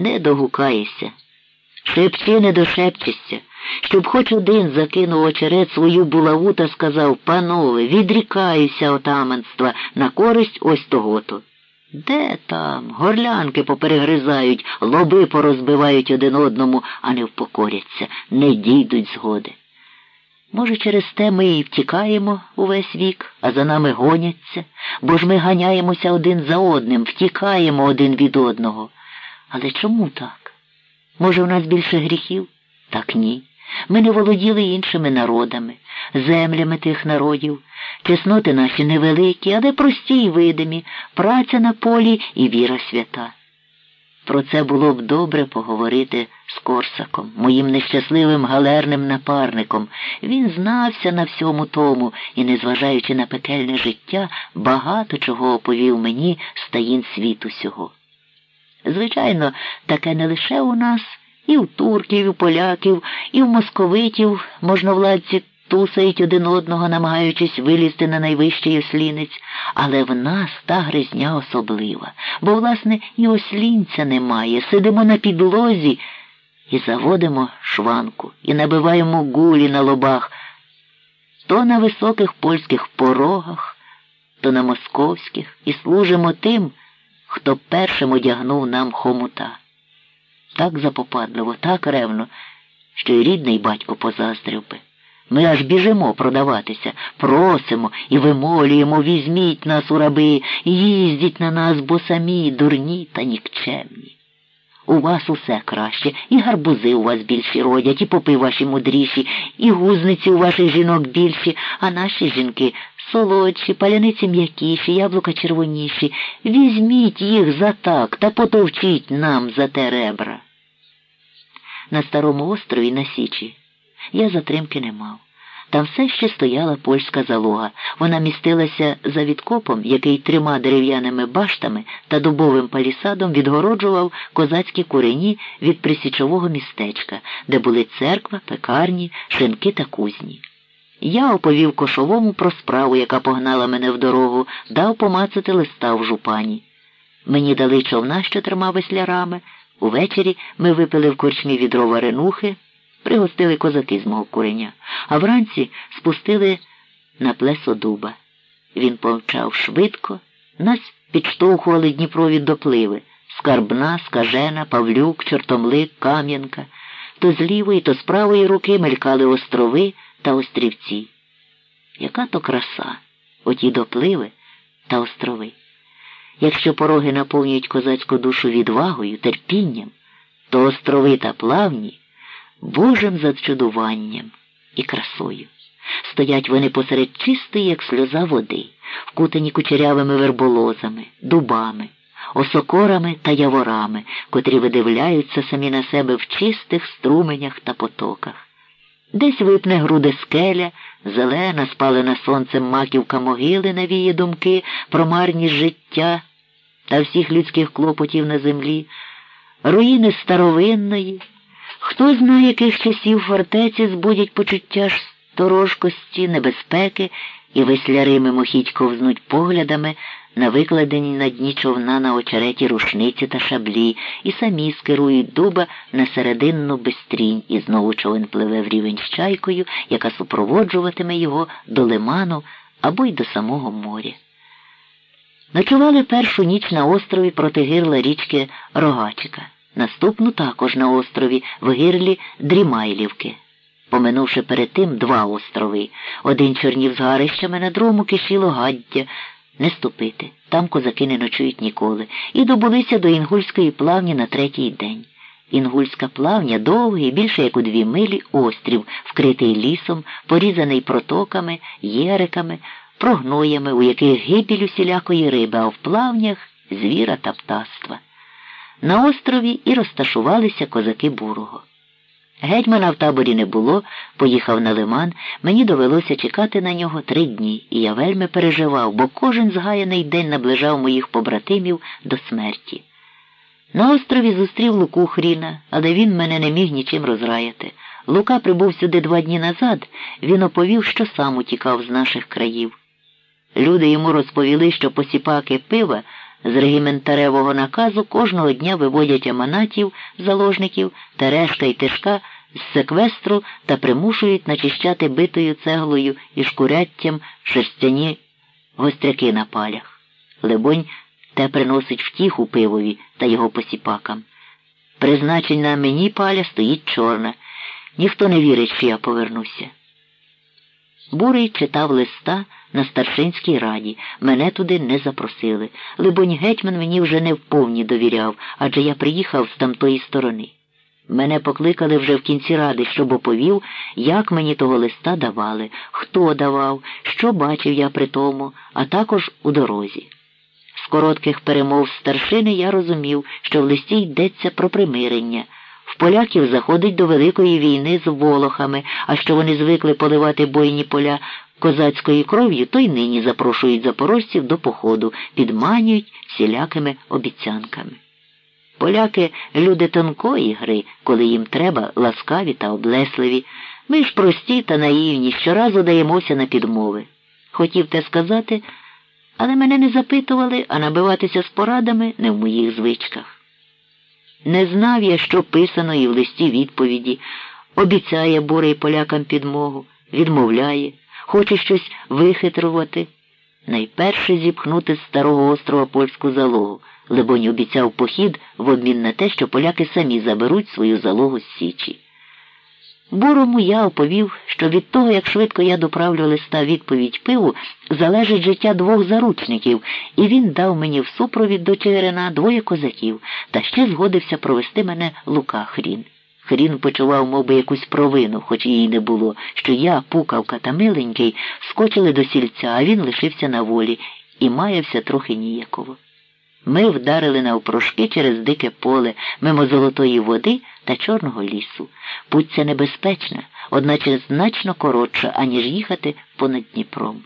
Не догукаєшся. Шепчи не дошепчешся, щоб хоч один закинув очерет свою булаву та сказав Панове, відрікаюся отаманства на користь ось того-то. Де там? Горлянки поперегризають, лоби порозбивають один одному, а не впокоряться, не дійдуть згоди. Може, через те ми і втікаємо увесь вік, а за нами гоняться, бо ж ми ганяємося один за одним, втікаємо один від одного. Але чому так? Може, у нас більше гріхів? Так ні. Ми не володіли іншими народами, землями тих народів. Чесноти наші невеликі, але прості й видимі, праця на полі і віра свята. Про це було б добре поговорити з Корсаком, моїм нещасливим галерним напарником. Він знався на всьому тому і, незважаючи на пекельне життя, багато чого оповів мені з таїн світу сього. Звичайно, таке не лише у нас, і у турків, і у поляків, і в московитів можновладці тусають один одного, намагаючись вилізти на найвищий ослінець, але в нас та гризня особлива, бо, власне, і ослінця немає. Сидимо на підлозі і заводимо шванку, і набиваємо гулі на лобах, то на високих польських порогах, то на московських, і служимо тим, хто першим одягнув нам хомута. Так запопадливо, так ревно, що й рідний батько позаздрив би. Ми аж біжимо продаватися, просимо і вимолюємо, візьміть нас у раби, їздіть на нас, бо самі дурні та нікчемні. У вас усе краще, і гарбузи у вас більші родять, і попи ваші мудріші, і гузниці у ваших жінок більші, а наші жінки солодші, паляниці м'якіші, яблука червоніші. Візьміть їх за так та потовчіть нам за те ребра. На старому острові на Січі я затримки не мав. Там все ще стояла польська залога. Вона містилася за відкопом, який трьома дерев'яними баштами та дубовим палісадом відгороджував козацькі курені від присічового містечка, де були церква, пекарні, шинки та кузні. Я оповів кошовому про справу, яка погнала мене в дорогу, дав помацати листа в жупані. Мені дали човна з чотирма веслярами. Увечері ми випили в корчмі відро варенухи пригостили козаки з мого куреня, а вранці спустили на плесо дуба. Він повчав швидко, нас підштовхували Дніпрові допливи скарбна, скажена, Павлюк, Чортомлик, Кам'янка. То з лівої, то з правої руки мелькали острови та острівці. Яка то краса, оті допливи та острови. Якщо пороги наповнюють козацьку душу відвагою, терпінням, то острови та плавні Божим зачудуванням і красою. Стоять вони посеред чистої, як сльоза води, вкутані кучерявими верболозами, дубами, осокорами та яворами, котрі видивляються самі на себе в чистих струменях та потоках. Десь випне груди скеля, зелена, спалена сонцем маківка могили навіє думки про марність життя та всіх людських клопотів на землі, руїни старовинної. Хто знає, яких часів фортеці збудять почуття ж сторожкості, небезпеки, і весляри мимохідь ковзнуть поглядами на викладені на дні човна на очереті рушниці та шаблі, і самі скерують дуба на серединну бистрінь, і знову човен пливе в рівень з чайкою, яка супроводжуватиме його до лиману або й до самого моря. Ночували першу ніч на острові проти гирла річки Рогачика наступну також на острові в гирлі Дрімайлівки. Поминувши перед тим два острови, один чорнів з гарищами, на другому кишіло гаддя. Не ступити, там козаки не ночують ніколи, і добулися до Інгульської плавні на третій день. Інгульська плавня довгий, більше як у дві милі, острів, вкритий лісом, порізаний протоками, єриками, прогноями, у яких гибіль усілякої риби, а в плавнях звіра та птаства. На острові і розташувалися козаки бурого. Гетьмана в таборі не було, поїхав на лиман, мені довелося чекати на нього три дні, і я вельми переживав, бо кожен згаяний день наближав моїх побратимів до смерті. На острові зустрів Луку Хріна, але він мене не міг нічим розраяти. Лука прибув сюди два дні назад, він оповів, що сам утікав з наших країв. Люди йому розповіли, що посіпаки пива З регіментаревого наказу кожного дня виводять аманатів, заложників та решта й тишка з секвестру та примушують начищати битою цеглою і шкуряттям шерстяні гостряки на палях. Либонь, те приносить втіху пивові та його посіпакам. Призначена мені паля стоїть чорна. Ніхто не вірить, що я повернуся. Бурий читав листа на старшинській раді. Мене туди не запросили. Либонь, гетьман мені вже не вповні довіряв, адже я приїхав з тамтої сторони. Мене покликали вже в кінці ради, щоб оповів, як мені того листа давали, хто давав, що бачив я при тому, а також у дорозі. З коротких перемов старшини я розумів, що в листі йдеться про примирення. В поляків заходить до великої війни з волохами, а що вони звикли поливати бойні поля козацькою кров'ю, то й нині запрошують запорожців до походу, підманюють всілякими обіцянками. Поляки люди тонкої гри, коли їм треба ласкаві та облесливі. Ми ж прості та наївні, щоразу даємося на підмови. Хотів те сказати, але мене не запитували, а набиватися з порадами не в моїх звичках. Не знав я, що писано і в листі відповіді, обіцяє бурий полякам підмогу, відмовляє, хоче щось вихитрувати. Найперше зіпхнути з старого острова польську залогу. Либонь обіцяв похід в обмін на те, що поляки самі заберуть свою залогу з Січі. Бурому я оповів, що від того, як швидко я доправлю листа відповідь пиву, залежить життя двох заручників, і він дав мені в супровід до Чигирина двоє козаків та ще згодився провести мене Лука Хрін. Хрін почував, мов би, якусь провину, хоч її не було, що я, пукавка та миленький, скочили до сільця, а він лишився на волі і маявся трохи ніяково. Ми вдарили навпрошки через дике поле, мимо золотої води та чорного лісу. Путь ця небезпечна, одначе значно коротша, аніж їхати понад Дніпром.